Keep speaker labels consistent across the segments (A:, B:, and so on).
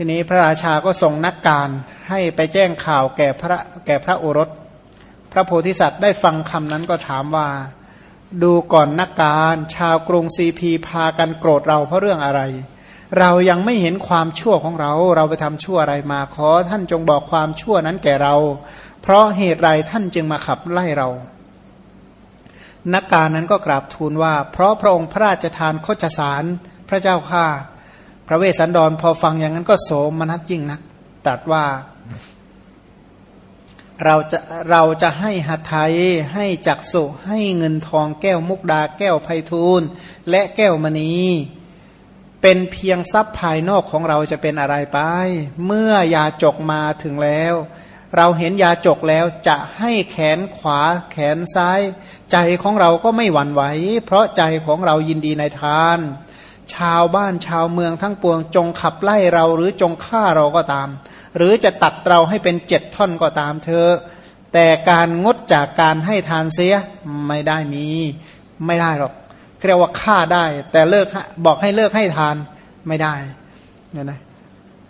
A: ทีนี้พระราชาก็ส่งนักการให้ไปแจ้งข่าวแก่พระแก่พระโอรส พระโพธิสัตว์ได้ฟังคำนั้นก็ถามว่า ดูก่อนนักการ ชาวกรุงซีพีพากันโกรธเราเพราะเรื่องอะไร เรายังไม่เห็นความชั่วของเรา เราไปทำชั่วอะไรมาขอท่านจงบอกความชั่วนั้นแก่เรา เพราะเหตุไรท่านจึงมาขับไล่เรานักการนั้นก็กราบทูลว่า เพราะพระองค์พระราชทานโคจสารพระเจ้าข้า พระเวสสันดรพอฟังอย่างนั้นก็โสมนัสยิ่งนักตรัสว่า เราจะเราจะให้หัตถยให้จักสุให้เงินทองแก้วมุกดาแก้วไพฑูรย์และแก้วมณีเป็นเพียงทรัพย์ภายนอกของเราจะเป็นอะไรไป เมื่อยาจกมาถึงแล้ว เราเห็นยาจกแล้วจะให้แขนขวาแขนซ้าย ใจของเราก็ไม่หวั่นไหว เพราะใจของเรายินดีในทาน ชาวบ้านชาวเมืองทั้งปวง จงขับไล่เราหรือจงฆ่าเราก็ตาม หรือจะตัดเราให้เป็นเจ็ดท่อนก็ตามเธอ แต่การงดจากการให้ทานเสียไม่ได้มี ไม่ได้หรอกเรียกว่าฆ่าได้ แต่เลิกบอกให้เลิกให้ทานไม่ได้เนี่ยนะ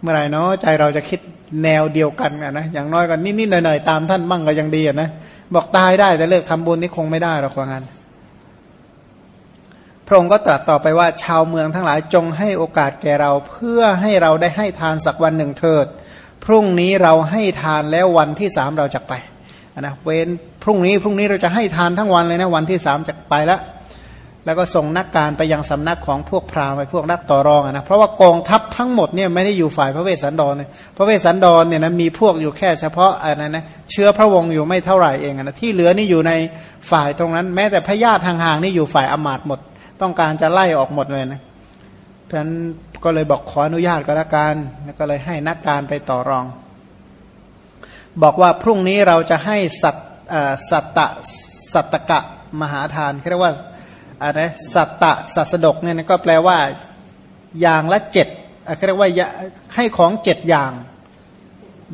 A: เมื่อไรเนาะใจเราจะคิดแนวเดียวกันนะอย่างน้อยก็นิดๆหน่อยๆตามท่านมั่งก็ยังดีนะบอกตายได้แต่เลิกทำบุญนี่คงไม่ได้หรอกว่างั้น พระองค์ก็ตรัสต่อไปว่าชาวเมืองทั้งหลายจงให้โอกาสแก่เราเพื่อให้เราได้ให้ทานสักวันหนึ่งเถิด พรุ่งนี้เราให้ทานแล้ววันที่สามเราจะไปนะเว้นพรุ่งนี้พรุ่งนี้เราจะให้ทานทั้งวันเลยนะวันที่สามจะไปแล้วแล้วก็ส่งนักการไปยังสำนักของพวกพราหมณ์ไปพวกนักต่อรองนะเพราะว่ากองทัพทั้งหมดเนี่ยไม่ได้อยู่ฝ่ายพระเวสสันดรเลยพระเวสสันดรเนี่ยนะมีพวกอยู่แค่เฉพาะอะไรนะเชื้อพระวงศ์อยู่ไม่เท่าไหร่เองนะที่เหลือนี่อยู่ในฝ่ายตรงนั้น แม้แต่พระญาติห่างๆนี่อยู่ฝ่ายอมาตหมด ต้องการจะไล่ออกหมดเลยนะเพราะฉะนั้นก็เลยบอกขออนุญาตก็แล้วกันแล้วก็เลยให้นักการไปต่อรอง บอกว่าพรุ่งนี้เราจะให้สัตสัตตะสัตตกะมหาทานเรียกว่าอะไรสัตตะสัสดกเนี่ยก็แปลว่าอย่างละเจ็ดเรียกว่าให้ของเจ็ดอย่าง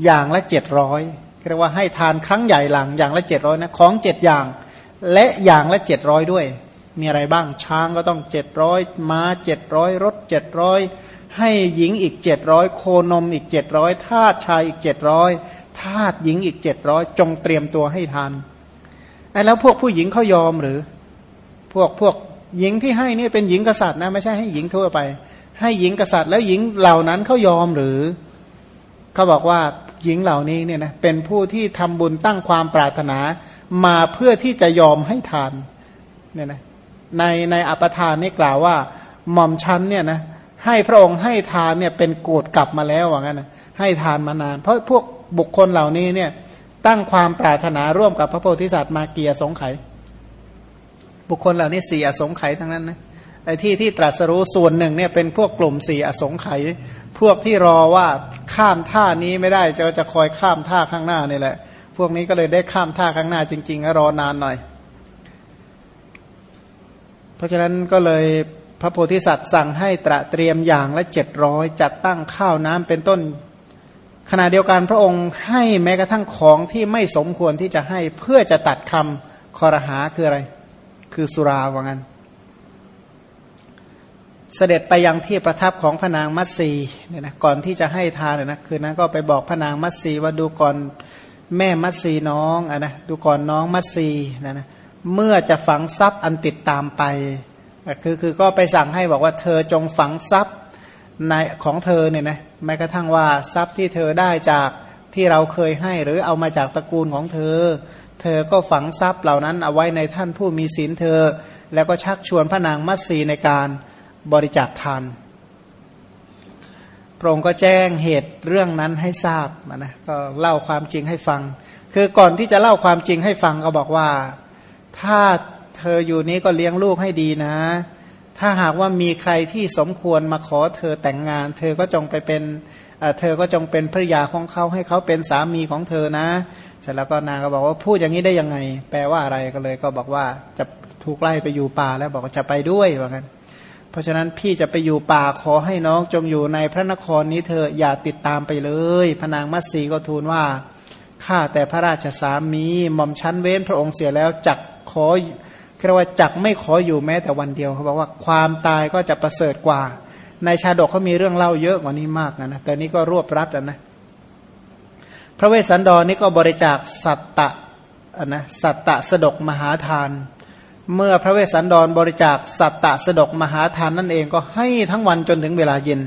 A: อย่างละเจ็ดร้อยเรียกว่าให้ทานครั้งใหญ่หลังอย่างละเจ็ดร้อยนะของเจ็ดอย่าง และอย่างละเจ็ดร้อยด้วย มีอะไรบ้างช้างก็ต้องเจ็ดร้อยม้าเจ็ดร้อยรถเจ็ดร้อยให้หญิงอีกเจ็ดร้อยโคนมอีกเจ็ดร้อยทาสชายอีกเจ็ดร้อยทาสหญิงอีกเจ็ดร้อยจงเตรียมตัวให้ทานไอ้แล้วพวกผู้หญิงเขายอมหรือ พวกพวกหญิงที่ให้นี่เป็นหญิงกษัตริย์นะไม่ใช่ให้หญิงทั่วไป ให้หญิงกษัตริย์แล้วหญิงเหล่านั้นเขายอมหรือเขาบอกว่าหญิงเหล่านี้เนี่ยนะเป็นผู้ที่ทำบุญตั้งความปรารถนามาเพื่อที่จะยอมให้ทานเนี่ยนะ ในในอัปทานนี่กล่าวว่าหม่อมชั้นเนี่ยนะให้พระองค์ให้ทานเนี่ยเป็นโกรธกลับมาแล้วว่างั้นนะให้ทานมานาน เพราะพวกบุคคลเหล่านี้เนี่ยตั้งความปรารถนาร่วมกับพระโพธิสัตว์มาเกียสงไขบุคคลเหล่านี้สี่อสงไขยทั้งนั้นนะไอ้ที่ที่ตรัสรู้ส่วนหนึ่งเนี่ยเป็นพวกกลุ่มสี่อสงไขยพวกที่รอว่าข้ามท่านี้ไม่ได้จะจะคอยข้ามท่าข้างหน้านี่แหละ พวกนี้ก็เลยได้ข้ามท่าข้างหน้าจริงๆรอนานหน่อย ราะฉะนั้นก็เลยพระโพธิสัตว์สั่งให้ตระเตรียมอย่างละเจ็ดร้อยจัดตั้งข้าวน้ำเป็นต้น ขณะเดียวกันพระองค์ให้แม้กระทั่งของที่ไม่สมควรที่จะให้เพื่อจะตัดคำคอรหาคืออะไร คือสุราว่างั้น เสด็จไปยังที่ประทับของพนางมัตสีเนี่ยนะก่อนที่จะให้ทานเนี่ยนะคืนนั้นก็ไปบอกพนางมัตสีว่าดูก่อนแม่มัตสีน้องอะนะดูก่อนน้องมัตสีนะนะ เมื่อจะฝังทรัพย์อันติดตามไป คือคือก็ไปสั่งให้บอกว่าเธอจงฝังทรัพย์ในของเธอเนี่ยนะแม้กระทั่งว่าทรัพย์ที่เธอได้จากที่เราเคยให้หรือเอามาจากตระกูลของเธอ เธอก็ฝังทรัพย์เหล่านั้นเอาไว้ในท่านผู้มีศีลเธอ แล้วก็ชักชวนพระนางมัตสีในการบริจาคทานพระองค์ก็แจ้งเหตุเรื่องนั้นให้ทราบนะก็เล่าความจริงให้ฟัง คือก่อนที่จะเล่าความจริงให้ฟังก็บอกว่า ถ้าเธออยู่นี้ก็เลี้ยงลูกให้ดีนะ ถ้าหากว่ามีใครที่สมควรมาขอเธอแต่งงาน เธอก็จงไปเป็นเธอก็จงเป็นภริยาของเขาให้เขาเป็นสามีของเธอนะเสร็จแล้วก็นางก็บอกว่าพูดอย่างนี้ได้ยังไง แปลว่าอะไรก็เลย ก็บอกว่าจะถูกไล่ไปอยู่ป่าแล้วบอกว่าจะไปด้วยว่างั้นเพราะฉะนั้นพี่จะไปอยู่ป่าขอให้น้องจงอยู่ในพระนครนี้เธออย่าติดตามไปเลย พนางมัตสีก็ทูลว่าข้าแต่พระราชสามีหม่อมชั้นเว้นพระองค์เสียแล้วจัก ขอเรียกว่าจักไม่ขออยู่แม้แต่วันเดียวเขาบอกว่าความตายก็จะประเสริฐกว่า ในชาดกเขามีเรื่องเล่าเยอะกว่านี้มากนะแต่นี้ก็รวบรัดนะพระเวสสันดรนี่ก็บริจาคสัตตะนะสัตตะสดกมหาทาน เมื่อพระเวสสันดรบริจาคสัตตะสดกมหาทานนั่นเองก็ให้ทั้งวันจนถึงเวลาเย็น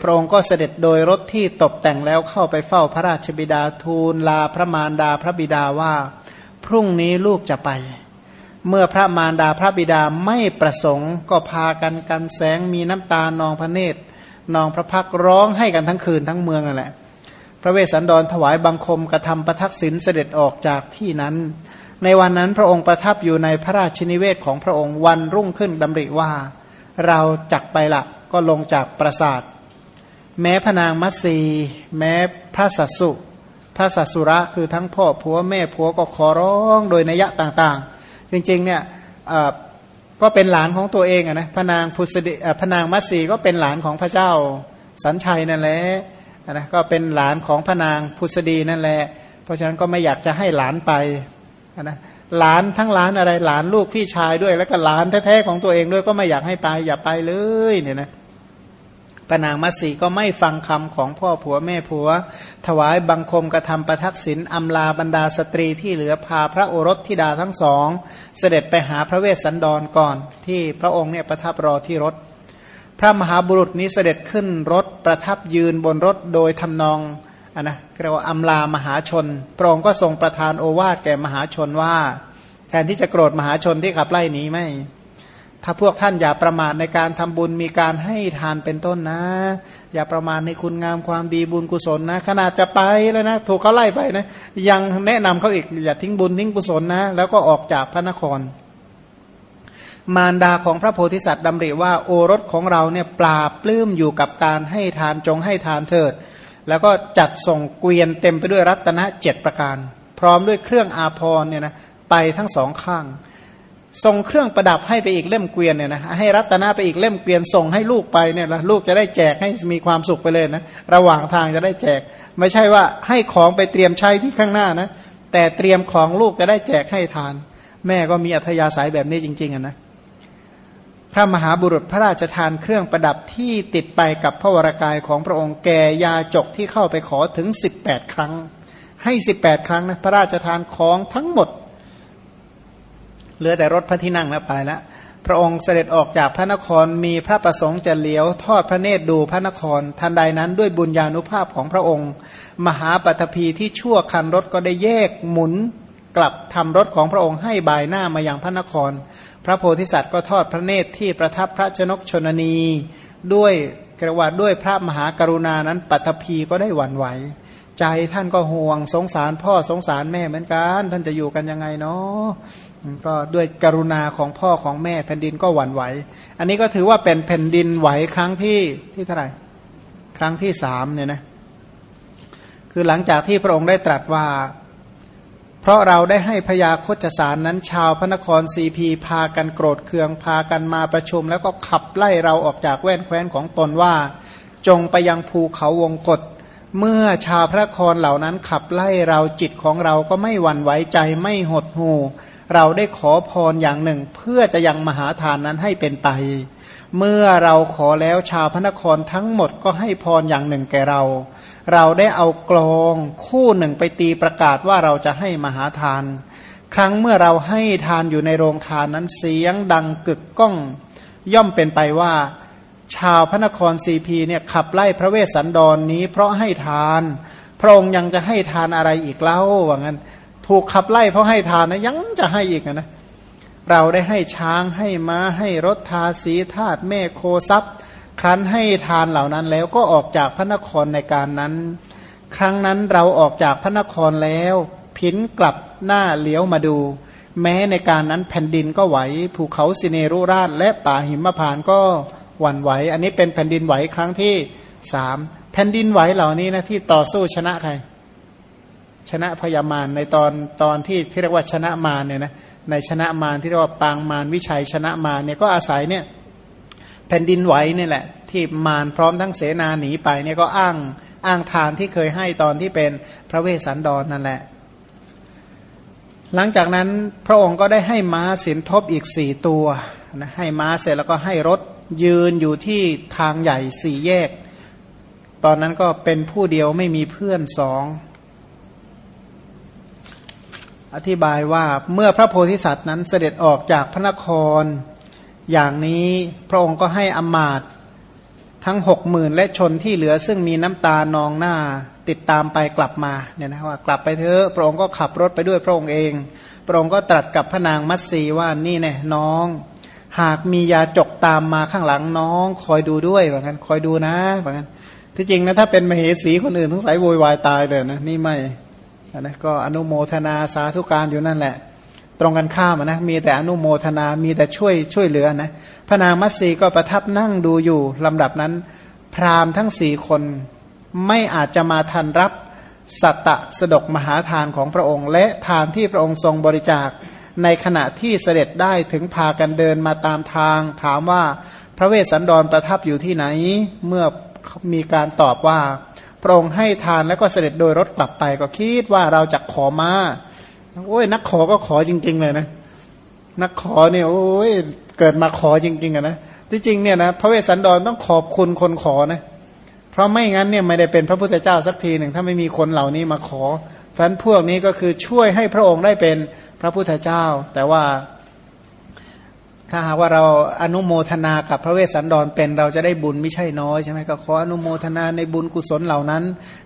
A: พระองค์ก็เสด็จโดยรถที่ตกแต่งแล้วเข้าไปเฝ้าพระราชบิดาทูลลาพระมารดาพระบิดาว่า พรุ่งนี้ลูกจะไป เมื่อพระมารดาพระบิดาไม่ประสงค์ ก็พากันกันแสงมีน้ำตานองพระเนตรนองพระพักร้องให้กันทั้งคืนทั้งเมืองนั่นแหละ พระเวสสันดรถวายบังคมกระทำประทักษิณเสด็จออกจากที่นั้น ในวันนั้นพระองค์ประทับอยู่ในพระราชินิเวศของพระองค์วันรุ่งขึ้นดำริว่า เราจักไปละก็ลงจากปราสาท แม้พนางมัตสีแม้พระสัสุ ระสัสุระคือทั้งพ่อผัวแม่ผัวก็ขอร้องโดยนัยะต่างๆ จริงๆเนี่ยก็เป็นหลานของตัวเองนะพนางพุสดิพนางมัตสีก็เป็นหลานของพระเจ้าสันชัยนั่นแหละนะก็เป็นหลานของพนางพุสดีนั่นแหละ เพราะฉะนั้นก็ไม่อยากจะให้หลานไปนะหลานทั้งหลานอะไรหลานลูกพี่ชายด้วย แล้วก็หลานแท้ๆของตัวเองด้วยก็ไม่อยากให้ไปอย่าไปเลยเนี่ยนะ ปนางมัสีก็ไม่ฟังคำของพ่อผัวแม่ผัว ถวายบังคมกระทำประทักษิณอำลาบรรดาสตรีที่เหลือพาพระโอรสธิดาทั้งสอง เสด็จไปหาพระเวสสันดรก่อน ที่พระองค์เนี่ยประทับรอที่รถ พระมหาบุรุษนี้เสด็จขึ้นรถประทับยืนบนรถโดยทำนองอนนะเรียกว่าอำลามหาชน พระองค์ก็ทรงประทานโอวาทแก่มหาชนว่า แทนที่จะโกรธมหาชนที่ขับไล่หนีไม่ ถ้าพวกท่านอย่าประมาทในการทำบุญมีการให้ทานเป็นต้นนะ อย่าประมาทในคุณงามความดีบุญกุศลนะ ขนาดจะไปแล้วนะ ถูกเขาไล่ไปนะ ยังแนะนำเขาอีกอย่าทิ้งบุญทิ้งกุศลนะ แล้วก็ออกจากพระนคร มารดาของพระโพธิสัตว์ดำริว่าโอรสของเราเนี่ยปราบปลื้มอยู่กับการให้ทานจงให้ทานเถิด แล้วก็จัดส่งเกวียนเต็มไปด้วยรัตนะเจ็ดประการ พร้อมด้วยเครื่องอาภรณ์เนี่ยนะไปทั้งสองข้าง ส่งเครื่องประดับให้ไปอีกเล่มเกวียนเนี่ยนะให้รัตนาไปอีกเล่มเกวียนส่งให้ลูกไปเนี่ยนะลูกจะได้แจกให้มีความสุขไปเลยนะระหว่างทางจะได้แจก ไม่ใช่ว่าให้ของไปเตรียมใช้ที่ข้างหน้านะแต่เตรียมของลูกจะได้แจกให้ทาน แม่ก็มีอัธยาศัยแบบนี้จริงๆนะพระมหาบุรุษพระราชทานเครื่องประดับที่ติดไปกับพระวรากายของพระองค์แก่ยาจกที่เข้าไปขอถึง 18 ครั้ง ให้ 18 ครั้งนะพระราชทานของทั้งหมด เหลือแต่รถพระที่นั่งแล้วไปแล้วพระองค์เสด็จออกจากพระนครมีพระประสงค์จะเลี้ยวทอดพระเนตรดูพระนคร ทันใดนั้นด้วยบุญญาณุภาพของพระองค์ มหาปัตภีที่ชั่วคันรถก็ได้แยกหมุนกลับทำรถของพระองค์ให้บายหน้ามาอยังพระนคร พระโพธิสัตว์ก็ทอดพระเนตรที่ประทับพระชนกชนนี ด้วยกระวาดด้วยพระมหากรุณานั้นปัตภีก็ได้หวั่นไหว ใจท่านก็ห่วงสงสารพ่อสงสารแม่เหมือนกัน ท่านจะอยู่กันยังไงเนาะ ก็ด้วยกรุณาของพ่อของแม่แผ่นดินก็หวั่นไหว อันนี้ก็ถือว่าเป็นแผ่นดินไหวครั้งที่ที่เท่าไหร่ ครั้งที่สามเนี่ยนะคือหลังจากที่พระองค์ได้ตรัสว่า เพราะเราได้ให้พยาคตสารนั้นชาวพระนครซีพีพากันโกรธเคืองพากันมาประชุม แล้วก็ขับไล่เราออกจากแว่นแคว้นของตนว่า จงไปยังภูเขาวงกฏเมื่อชาวพระนครเหล่านั้นขับไล่เราจิตของเราก็ไม่หวั่นไหวใจไม่หดหู เราได้ขอพรอย่างหนึ่ง เพื่อจะยังมหาทานนั้นให้เป็นไป เมื่อเราขอแล้วชาวพระนครทั้งหมดก็ให้พรอย่างหนึ่งแก่เรา เราได้เอากลองคู่หนึ่งไปตีประกาศว่าเราจะให้มหาทาน ครั้งเมื่อเราให้ทานอยู่ในโรงทานนั้นเสียงดังกึกก้อง ย่อมเป็นไปว่าชาวพระนครซีพีเนี่ยขับไล่พระเวสสันดรนนี้เพราะให้ทาน พระองค์ยังจะให้ทานอะไรอีกเล่าว่างั้น ถูกขับไล่เพราะให้ทานนะยังจะให้อีกนะเราได้ให้ช้างให้ม้าให้รถทาสีธาตุแม่โคซับครั้นให้ทานเหล่านั้นแล้วก็ออกจากพระนครในการนั้น ครั้งนั้นเราออกจากพระนครแล้วพินกลับหน้าเลี้ยวมาดู แม้ในการนั้นแผ่นดินก็ไหวภูเขาสิเนรุราชและป่าหิมพานก็หวั่นไหว อันนี้เป็นแผ่นดินไหวครั้งที่สามแผ่นดินไหวเหล่านี้นะที่ต่อสู้ชนะใคร ชนะพยามารในตอนตอนที่ที่เรียกว่าชนะมารเนี่ยนะในชนะมารที่เรียกว่าปางมารวิชัยชนะมารเนี่ยก็อาศัยเนี่ยแผ่นดินไหวนี่แหละ ที่มารพร้อมทั้งเสนาหนีไปเนี่ยก็อ้างอ้างทานที่เคยให้ตอนที่เป็นพระเวสสันดรนนั่นแหละ หลังจากนั้นพระองค์ก็ได้ให้ม้าสินทบอีกสี่ตัวนะให้ม้าเสร็จแล้วก็ให้รถยืนอยู่ที่ทางใหญ่สี่แยก ตอนนั้นก็เป็นผู้เดียวไม่มีเพื่อนสอง อธิบายว่าเมื่อพระโพธิสัตว์นั้นเสด็จออกจากพระนคร อย่างนี้พระองค์ก็ให้อมาตทั้งหกหมื่นและชนที่เหลือซึ่งมีน้ำตานองหน้าติดตามไปกลับมาเนี่ยนะว่ากลับไปเถอะพระองค์ก็ขับรถไปด้วยพระองค์เอง พระองค์ก็ตรัสกับพระนางมัตสีว่านี่แน่น้อง หากมียาจกตามมาข้างหลังน้อง คอยดูด้วยว่างั้นคอยดูนะว่างั้นที่จริงนะถ้าเป็นมเหสีคนอื่นทั้งสายโวยวายตายเลยนะนี่ไม่ นะก็อนุโมทนาสาธุการอยู่นั่นแหละ ตรงกันข้ามนะมีแต่อนุโมทนามีแต่ช่วยช่วยเหลือนะพระนางมัตสีก็ประทับนั่งดูอยู่ลำดับนั้น พราหมณ์ทั้งสี่คนไม่อาจจะมาทันรับสัตตะสดกมหาทานของพระองค์ และทานที่พระองค์ทรงบริจาค ในขณะที่เสด็จได้ถึงพากันเดินมาตามทาง ถามว่าพระเวสสันดรประทับอยู่ที่ไหน เมื่อมีการตอบว่า พระองค์ให้ทานแล้วก็เสด็จโดยรถกลับไป ก็คิดว่าเราจะขอมาโอ้ยนักขอก็ขอจริง ๆ เลยนะ นักขอเนี่ยโอ้ยเกิดมาขอจริงๆอะนะที่จริงเนี่ยนะพระเวสสันดรต้องขอบคุณคนขอนะเพราะไม่งั้นเนี่ยไม่ได้เป็นพระพุทธเจ้าสักทีหนึ่งถ้าไม่มีคนเหล่านี้มาขอเพราะนั้นพวกนี้ก็คือช่วยให้พระองค์ได้เป็นพระพุทธเจ้า แต่ว่า ถ้าหากว่าเราอนุโมทนากับพระเวสสันดรเป็นเราจะได้บุญไม่ใช่น้อยใช่ไหมก็ขออนุโมทนาในบุญกุศลเหล่านั้น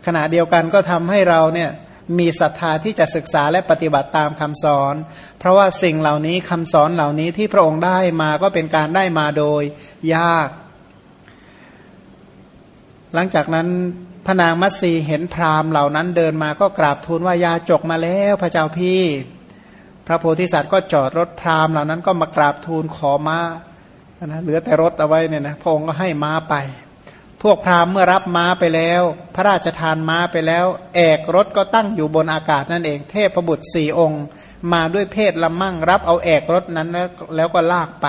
A: ขณะเดียวกันก็ทำให้เราเนี่ยมีศรัทธาที่จะศึกษาและปฏิบัติตามคำสอน เพราะว่าสิ่งเหล่านี้คำสอนเหล่านี้ที่พระองค์ได้มาก็เป็นการได้มาโดยยาก หลังจากนั้นพระนางมัตสีเห็นพราหมณ์เหล่านั้นเดินมาก็กราบทูลว่ายาจกมาแล้วพระเจ้าพี่ พระโพธิสัตว์ก็จอดรถพราหมณ์เหล่านั้นก็มากราบทูลขอมานะเหลือแต่รถเอาไว้เนี่ยนะพระองค์ก็ให้ม้าไป พวกพราหมณ์เมื่อรับม้าไปแล้ว พระราชทานม้าไปแล้ว แอกรถก็ตั้งอยู่บนอากาศนั่นเอง เทพบุตรสี่องค์ มาด้วยเพศละมั่งรับเอาแอกรถนั้นแล้วแล้วก็ลากไป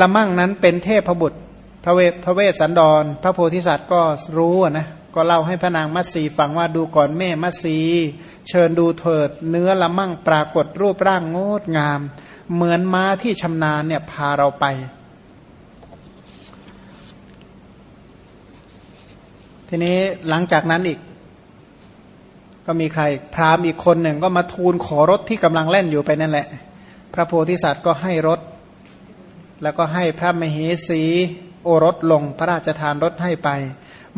A: ละมั่งนั้นเป็นเทพบุตรพระเวทพระเวสสันดร พระโพธิสัตว์ก็รู้นะ ก็เล่าให้พระนางมัตสีฟังว่าดูก่อนแม่มัตสีเชิญดูเถิด เนื้อละมั่งปรากฏรูปร่างงดงาม เหมือนม้าที่ชำนาญเนี่ยพาเราไป ทีนี้หลังจากนั้นอีก ก็มีใคร พรามอีกคนหนึ่งก็มาทูลขอรถที่กำลังเล่นอยู่ไปนั่นแหละ พระโพธิสัตว์ก็ให้รถ แล้วก็ให้พระมเหสีโอรสลงพระราชทานรถให้ไป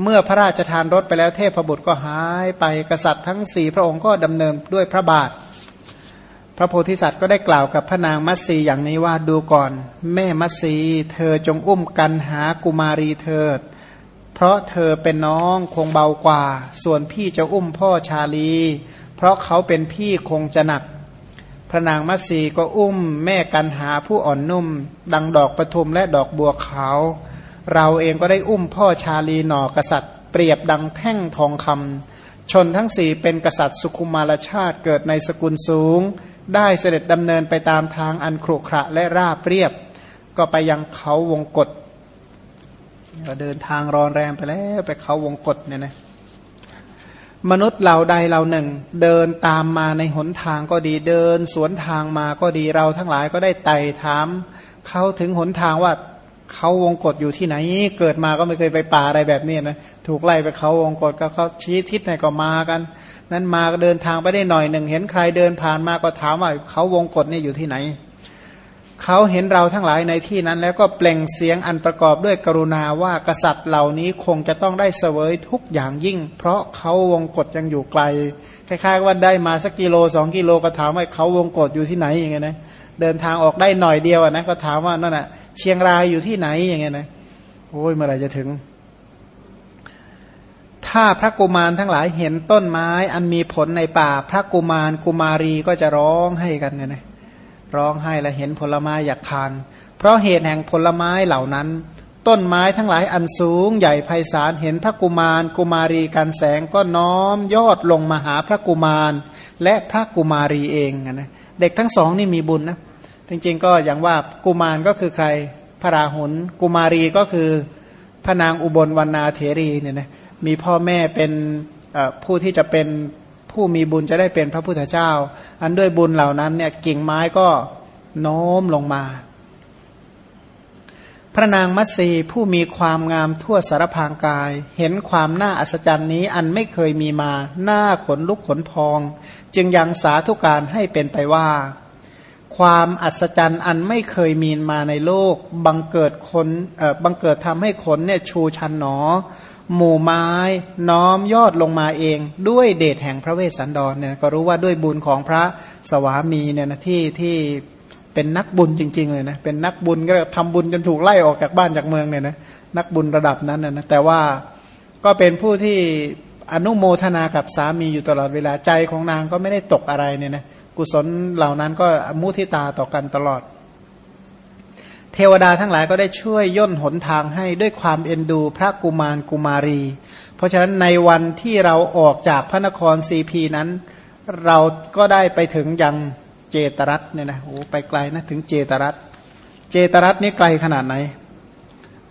A: เมื่อพระราชทานรถไปแล้วเทพบุตรก็หายไปกษัตริย์ทั้งสี่พระองค์ก็ดำเนินด้วยพระบาท พระโพธิสัตว์ก็ได้กล่าวกับพระนางมัตสีอย่างนี้ว่าดูก่อน แม่มัตสีเธอจงอุ้มกันหากุมารีเถิด เพราะเธอเป็นน้องคงเบากว่า ส่วนพี่จะอุ้มพ่อชาลี เพราะเขาเป็นพี่คงจะหนัก พระนางมัตสีก็อุ้มแม่กันหาผู้อ่อนนุ่ม ดังดอกประทุมและดอกบัวขาว เราเองก็ได้อุ้มพ่อชาลีหนอกษัตริย์ เปรียบดังแท่งทองคำชนทั้งสี่เป็นกษัตริย์สุขุมารชาติเกิดในสกุลสูง ได้เสด็จดำเนินไปตามทางอันครุขระและราบเรียบ ก็ไปยังเขาวงกฏก็เดินทางรอนแรมไปแล้วไปเขาวงกฏเนี่ยนะมนุษย์เหล่าใดเหล่าหนึ่ง เดินตามมาในหนทางก็ดีเดิน สวนทางมาก็ดีเราทั้งหลายก็ได้ไต่ถาม เขาถึงหนทางว่า เขาวงกฏอยู่ที่ไหน เกิดมาก็ไม่เคยไปป่าอะไรแบบนี้นะถูกไล่ไปเขาวงกฏก็เขาชี้ทิศไหนก็มากัน นั้นมาก็เดินทางไปได้หน่อยหนึ่งเห็นใครเดินผ่านมาก็ถามว่าเขาวงกฏนี่อยู่ที่ไหนเขาเห็นเราทั้งหลายในที่นั้น แล้วก็เปล่งเสียงอันประกอบด้วยกรุณาว่ากษัตริย์เหล่านี้คงจะต้องได้เสวยทุกอย่างยิ่ง เพราะเขาวงกฏยังอยู่ไกลคล้ายๆว่าได้มาสักกิโลสองกิโลก็ถามว่าเขาวงกฏอยู่ที่ไหนอย่างเงี้ยนะ เดินทางออกได้หน่อยเดียวนะก็ถามว่านั่นแหะเชียงรายอยู่ที่ไหนอย่างเงี้ยนะโอ้ยเมื่อไรจะถึง ถ้าพระกุมารทั้งหลายเห็นต้นไม้อันมีผลในป่า พระกุมารกุมารีก็จะร้องให้กันเนี่ยนะร้องให้และเห็นผลไม้อยากทาน เพราะเหตุแห่งผลไม้เหล่านั้น ต้นไม้ทั้งหลายอันสูง ใหญ่ไพศาลเห็นพระกุมารกุมารีการแสงก็น้อมยอดลงมาหาพระกุมาร และพระกุมารีเองนะ เด็กทั้งสองนี่มีบุญนะจริงๆก็อย่างว่ากุมารก็คือใครพระราหุลกุมารีก็คือพระนางอุบลวรรณาเถรีเนี่ยนะมีพ่อแม่เป็นผู้ที่จะเป็นผู้มีบุญจะได้เป็นพระพุทธเจ้า อันด้วยบุญเหล่านั้นเนี่ยกิ่งไม้ก็โน้มลงมา พระนางมัตสีผู้มีความงามทั่วสารพางกาย เห็นความน่าอัศจรรย์นี้อันไม่เคยมีมาหน้าขนลุกขนพอง จึงยังสาธุการให้เป็นไปว่า ความอัศจรรย์อันไม่เคยมีมาในโลก บังเกิดคนเอ่อบังเกิดทำให้ขนเนี่ยชูชันหนอ หมู่ไม้น้อมยอดลงมาเอง ด้วยเดชแห่งพระเวสสันดรเนี่ยก็รู้ว่าด้วยบุญของพระสวามีเนี่ยนะที่ที่ เป็นนักบุญจริง ๆ เลยนะเป็นนักบุญก็ทำบุญจนถูกไล่ออกจากบ้านจากเมืองเนี่ยนะนักบุญระดับนั้นนะแต่ว่าก็เป็นผู้ที่อนุโมทนากับสามีอยู่ตลอดเวลาใจของนางก็ไม่ได้ตกอะไรเนี่ยนะกุศลเหล่านั้นก็มุทิตาต่อกันตลอด เทวดาทั้งหลายก็ได้ช่วยย่นหนทางให้ด้วยความเอ็นดูพระกุมารกุมารี เพราะฉะนั้นในวันที่เราออกจากพระนครซีพีนั้น เราก็ได้ไปถึงยัง เจตรัตเนี่ยนะโอ้ไปไกลนะถึงเจตรัตเจตรัตนี่ไกลขนาดไหน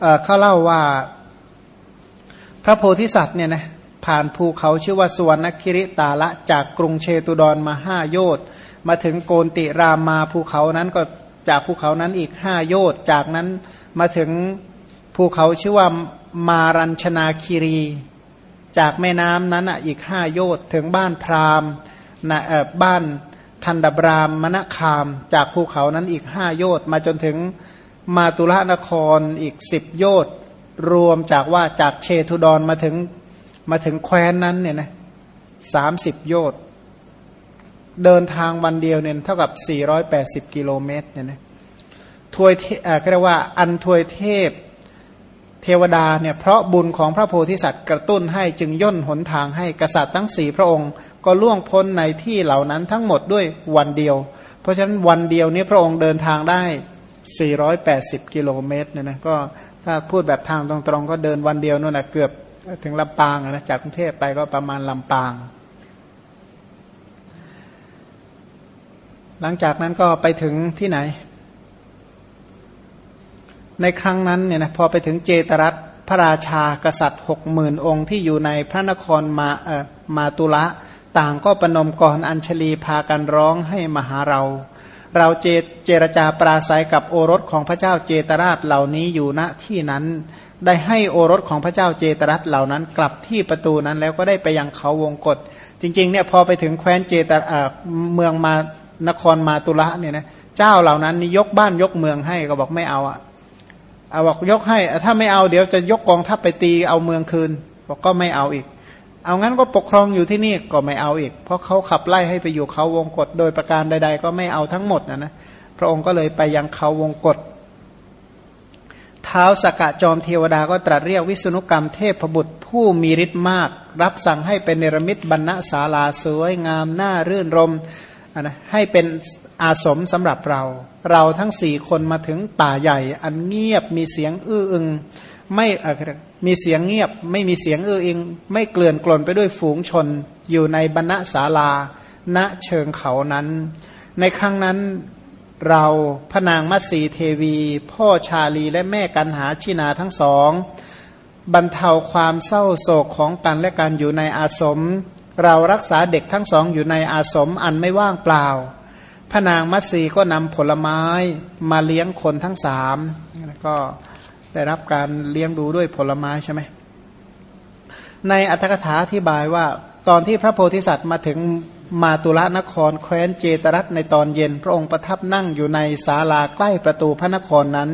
A: เเขาเล่าว่าพระโพธิสัตว์เนี่ยนะผ่านภูเขาชื่อว่าสวรรณคิริตาละจากกรุงเชตุดรมาห้าโยชน์มาถึงโกนติรามาภูเขานั้นก็จากภูเขานั้นอีกห้าโยชน์จากนั้นมาถึงภูเขาชื่อว่ามารัญชนาคีรี จากแม่น้ำนั้นอะอีกห้าโยชน์ถึงบ้านพราหมณ์บ้าน ทันดบรามมณคามจากภูเขานั้นอีกห้าโยชน์มาจนถึงมาตุลนครอีกสิบโยชน์รวมจากว่าจากเชตุดรมาถึงมาถึงแคว้นนั้นเนี่ยนะสามสิบโยชน์เดินทางวันเดียวเนี่ยเท่ากับ 480 กิโลเมตรเนี่ยนะทวยเอ่อเรียกว่าอันทวยเทพเทวดาเนี่ยเพราะบุญของพระโพธิสัตว์กระตุ้นให้จึงย่นหนทางให้กษัตริย์ทั้งสี่พระองค์ ก็ล่วงพ้นในที่เหล่านั้นทั้งหมดด้วยวันเดียว เพราะฉะนั้นวันเดียวนี้พระองค์เดินทางได้ 480 กิโลเมตรเนี่ยนะก็ถ้าพูดแบบทางตรงๆ ก็เดินวันเดียวนู่นนะเกือบถึงลำปางนะจากกรุงเทพไปก็ประมาณลำปาง หลังจากนั้นก็ไปถึงที่ไหน ในครั้งนั้นเนี่ยนะพอไปถึงเจตรัตพระราชากษัตริย์หกหมื่นองค์ที่อยู่ในพระนครมาเอ่อมาตุละ ต่างก็ประนมกรอัญชลีพากันร้องให้มหาเรา เราเจเจรจาปราศัยกับโอรสของพระเจ้าเจตราชเหล่านี้อยู่ณที่นั้น ได้ให้โอรสของพระเจ้าเจตรัสเหล่านั้นกลับที่ประตูนั้นแล้วก็ได้ไปยังเขาวงกฏจริงๆเนี่ยพอไปถึงแคว้นเจตเมืองมานครมาตุระเนี่ยนะเจ้าเหล่านั้นนี่ยกบ้านยกเมืองให้ก็บอกไม่เอาอะเอาบอกยกให้ถ้าไม่เอาเดี๋ยวจะยกกองทัพไปตีเอาเมืองคืนบอกก็ไม่เอาอีก เอางั้นก็ปกครองอยู่ที่นี่ก็ไม่เอาอีก เพราะเขาขับไล่ให้ไปอยู่เขาวงกฏโดยประการใด ๆ ก็ไม่เอาทั้งหมดนะนะพระองค์ก็เลยไปยังเขาวงกฏเท้าสกกะจอมเทวดาก็ตรัสเรียกวิษณุกรรมเทพบุตรผู้มีฤทธิ์มาก รับสั่งให้เป็นเนรมิตบรรณศาลาสวยงามน่ารื่นรมนะให้เป็นอาสมสำหรับเรา เราทั้งสี่คนมาถึงป่าใหญ่ อันเงียบมีเสียงอื้ออึง ไม่มีเสียงเงียบ ไม่มีเสียงเอื้ออึงไม่เกลื่อนกลนไปด้วยฝูงชน อยู่ในบรรณศาลา ณเชิงเขานั้น ในครั้งนั้นเราพระนางมัสีเทวี พ่อชาลีและแม่กันหาชินาทั้งสอง บรรเทาความเศร้าโศกของกันและกันอยู่ในอาสม เรารักษาเด็กทั้งสองอยู่ในอาสมอันไม่ว่างเปล่าพระนางมัสีก็นำผลไม้มาเลี้ยงคนทั้งสามก็ ได้รับการเลี้ยงดูด้วยผลไม้ใช่ไหมในอัตถกถาอธิบายว่าตอนที่พระโพธิสัตว์มาถึงมาตุละนครแคว้นเจตรัตในตอนเย็น พระองค์ประทับนั่งอยู่ในศาลาใกล้ประตูพระนครนั้น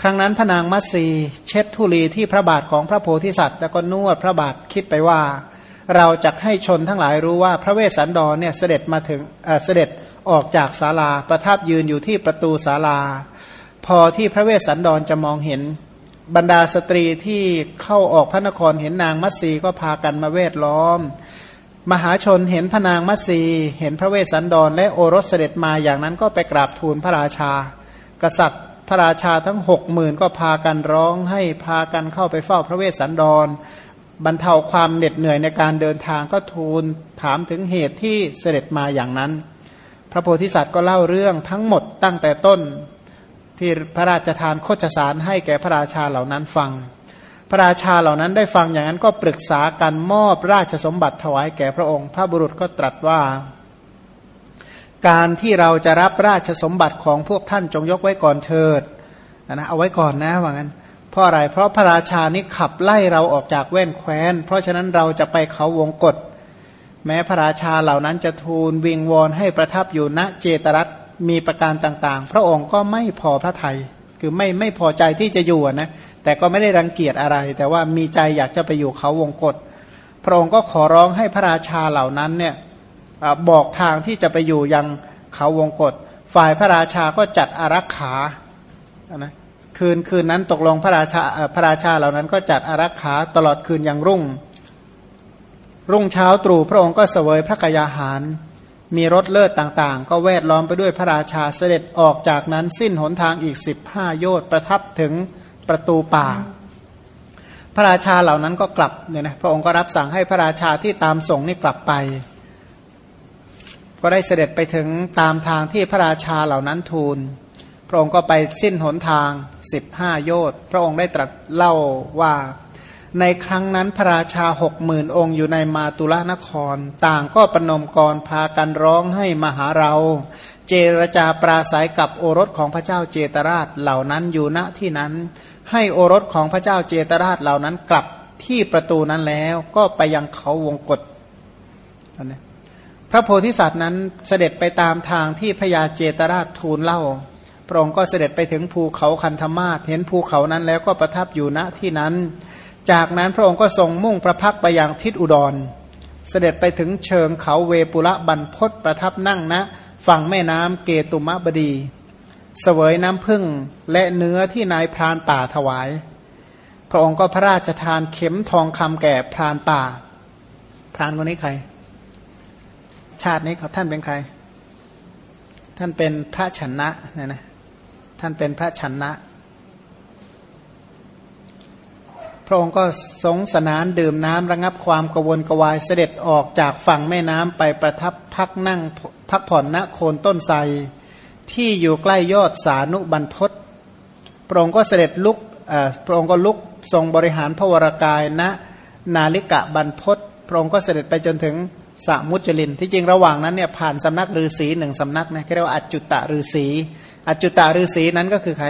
A: ครั้งนั้นพระนางมัสีเช็ดทุลีที่พระบาทของพระโพธิสัตว์แล้วก็นวดพระบาทคิดไปว่า เราจะให้ชนทั้งหลายรู้ว่าพระเวสสันดรเนี่ยเสด็จมาถึงเสด็จออกจากศาลาประทับยืนอยู่ที่ประตูศาลา พอที่พระเวสสันดรจะมองเห็นบรรดาสตรีที่เข้าออกพระนครเห็นนางมัตสีก็พากันมาเวทล้อม มหาชนเห็นพระนางมัตสีเห็นพระเวสสันดร และโอรสเสด็จมาอย่างนั้นก็ไปกราบทูลพระราชา กษัตริย์พระราชาทั้งหกหมื่นก็พากันร้องให้พากันเข้าไปเฝ้าพระเวสสันดร บรรเทาความเหน็ดเหนื่อยในการเดินทางก็ทูลถามถึงเหตุที่เสด็จมาอย่างนั้น พระโพธิสัตว์ก็เล่าเรื่องทั้งหมดตั้งแต่ต้น ที่พระราชทานโคจสารให้แก่พระราชาเหล่านั้นฟัง พระราชาเหล่านั้นได้ฟังอย่างนั้นก็ปรึกษากันมอบราชสมบัติถวายแก่พระองค์ พระบุรุษก็ตรัสว่า การที่เราจะรับราชสมบัติของพวกท่านจงยกไว้ก่อนเถิดนะเอาไว้ก่อนนะว่างั้นเพราะอะไร เพราะพระราชานี้ขับไล่เราออกจากแว่นแคว้น เพราะฉะนั้นเราจะไปเขาวงกฏแม้พระราชาเหล่านั้นจะทูลวิงวอนให้ประทับอยู่ณเจตรัต มีประการต่างๆ พระองค์ก็ไม่พอพระทยัยคือไม่ไม่พอใจที่จะอยู่นะแต่ก็ไม่ได้รังเกียจอะไร แต่ว่ามีใจอยากจะไปอยู่เขาวงกฏพระองค์ก็ขอร้องให้พระราชาเหล่านั้นเนี่ยบอกทางที่จะไปอยู่ยังเขาวงกฏฝ่ายพระราชาก็จัดอารักขานะคืนคืนนั้นตกลงพระราชาพระราชาเหล่านั้นก็จัดอารักขาตลอดคืนยังรุ่ง รุ่งเช้าตรู่พระองค์ก็เสวยพระกยาหาร มีรถเลิศต่างๆ ก็แวดล้อมไปด้วยพระราชาเสด็จออกจากนั้นสิ้นหนทางอีกสิบห้าโยชน์ประทับถึงประตูป่า พระราชาเหล่านั้นก็กลับเนี่ยนะพระองค์ก็รับสั่งให้พระราชาที่ตามส่งนี่กลับไป ก็ได้เสด็จไปถึงตามทางที่พระราชาเหล่านั้นทูล พระองค์ก็ไปสิ้นหนทางสิบห้าโยชน์พระองค์ได้ตรัสเล่าว่า ในครั้งนั้นพระราชาหกหมื่นองค์อยู่ในมาตุลนคร ต่างก็ประนมกรพากันร้องให้มาหาเรา เจรจาปราศัยกับโอรสของพระเจ้าเจตราชเหล่านั้นอยู่ณที่นั้น ให้โอรสของพระเจ้าเจตราชเหล่านั้นกลับที่ประตูนั้นแล้วก็ไปยังเขาวงกฏพระโพธิสัตว์นั้นเสด็จไปตามทางที่พญาเจตราชทูลเล่าพระองค์ก็เสด็จไปถึงภูเขาคันธมาศเห็นภูเขานั้นแล้วก็ประทับอยู่ณที่นั้น จากนั้นพระองค์ก็ทรงมุ่งประพักไปยังทิศอุดร เสด็จไปถึงเชิงเขาเวปุระบรรพศประทับนั่งนะฝั่งแม่น้ำเกตุมะบดีเสวยน้ำพึ่งและเนื้อที่นายพรานป่าถวาย พระองค์ก็พระราชทานเข็มทองคำแก่พรานป่า พรานคนนี้ใคร ชาตินี้เขาท่านเป็นใคร ท่านเป็นพระชนะเนี่ยนะ ท่านเป็นพระชนะ พระองค์ก็สงสนานดื่มน้ำระงับความกวนกวายเสด็จออกจากฝั่งแม่น้ำไปประทับพักนั่งพักผ่อนณโคนต้นไทรที่อยู่ใกล้ยอดสานุบันพศพระองค์ก็เสด็จลุกพระองค์ก็ลุกทรงบริหารพระวรากายณนาลิกะบันพศพระองค์ก็เสด็จไปจนถึงสามุจลิน ที่จริงระหว่างนั้นเนี่ยผ่านสำนักฤาษีหนึ่งสำนักนะเรียกว่าอัจจุตะฤาษีอจุตาฤาษีนั้นก็คือใคร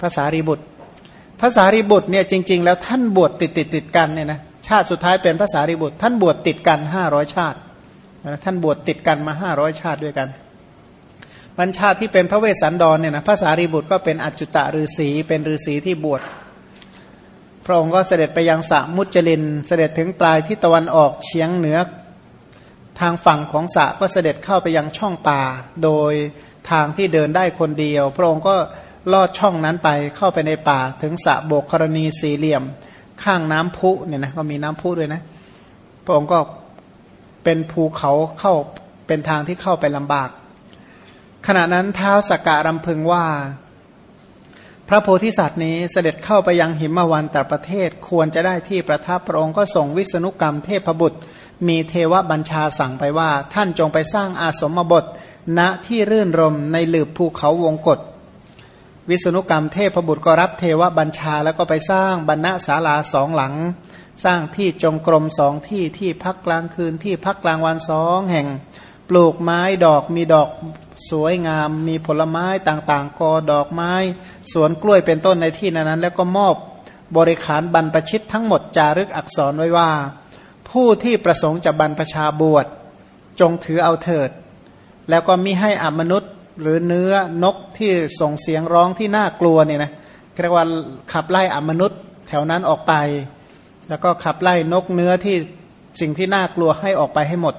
A: ภาษารีบุตร ภาษารีบุตรเนี่ยจริง ๆ แล้วท่านบวชติดติดติดกันเนี่ยนะชาติสุดท้ายเป็นภาษารีบุตร ท่านบวชติดกันห้าร้อยชาติท่านบวชติดกันมาห้าร้อยชาติด้วยกันบรรชาติที่เป็นพระเวสสันดรเนี่ยนะภาษารีบุตรก็เป็นอจุตาฤาษีเป็นฤาษีที่บวชพระองค์ก็เสด็จไปยังสะมุจลิน เสด็จถึงปลายที่ตะวันออกเฉียงเหนือ ทางฝั่งของสะก็เสด็จเข้าไปยังช่องป่า โดยทางที่เดินได้คนเดียว พระองค์ก็ ลอดช่องนั้นไปเข้าไปในป่าถึงสระโบกกรณีสี่เหลี่ยม ข้างน้ำพุเนี่ยนะก็มีน้ำพุด้วยนะ พระองค์ก็เป็นภูเขาเข้าเป็นทางที่เข้าไปลำบาก ขณะนั้นเท้าสกการำพึงว่า พระโพธิสัตว์นี้เสด็จเข้าไปยังหิมวันแต่ประเทศควรจะได้ที่ประทับพระองค์ก็ส่งวิษณุกรรมเทพบุตร มีเทวบัญชาสั่งไปว่า ท่านจงไปสร้างอาสมบทณที่รื่นรมในหลืบภูเขาวงกฏ วิษณุกรรมเทพบุตรก็รับเทวบัญชาแล้วก็ไปสร้างบรรณศาลาสองหลัง สร้างที่จงกรมสองที่ที่พักกลางคืนที่พักกลางวันสองแห่ง ปลูกไม้ดอกมีดอกสวยงาม มีผลไม้ต่างๆกอดอกไม้ สวนกล้วยเป็นต้นในที่นั้น แล้วก็มอบบริขารบรรพชิตทั้งหมดจารึกอักษรไว้ว่า ผู้ที่ประสงค์จะบรรพชาบวชจงถือเอาเถิด แล้วก็มิให้อมนุษย์ หรือเนื้อนกที่ส่งเสียงร้องที่น่ากลัวเนี่ยนะเรียกว่าขับไล่อมนุษย์แถวนั้นออกไป แล้วก็ขับไล่นกเนื้อที่สิ่งที่น่ากลัวให้ออกไปให้หมด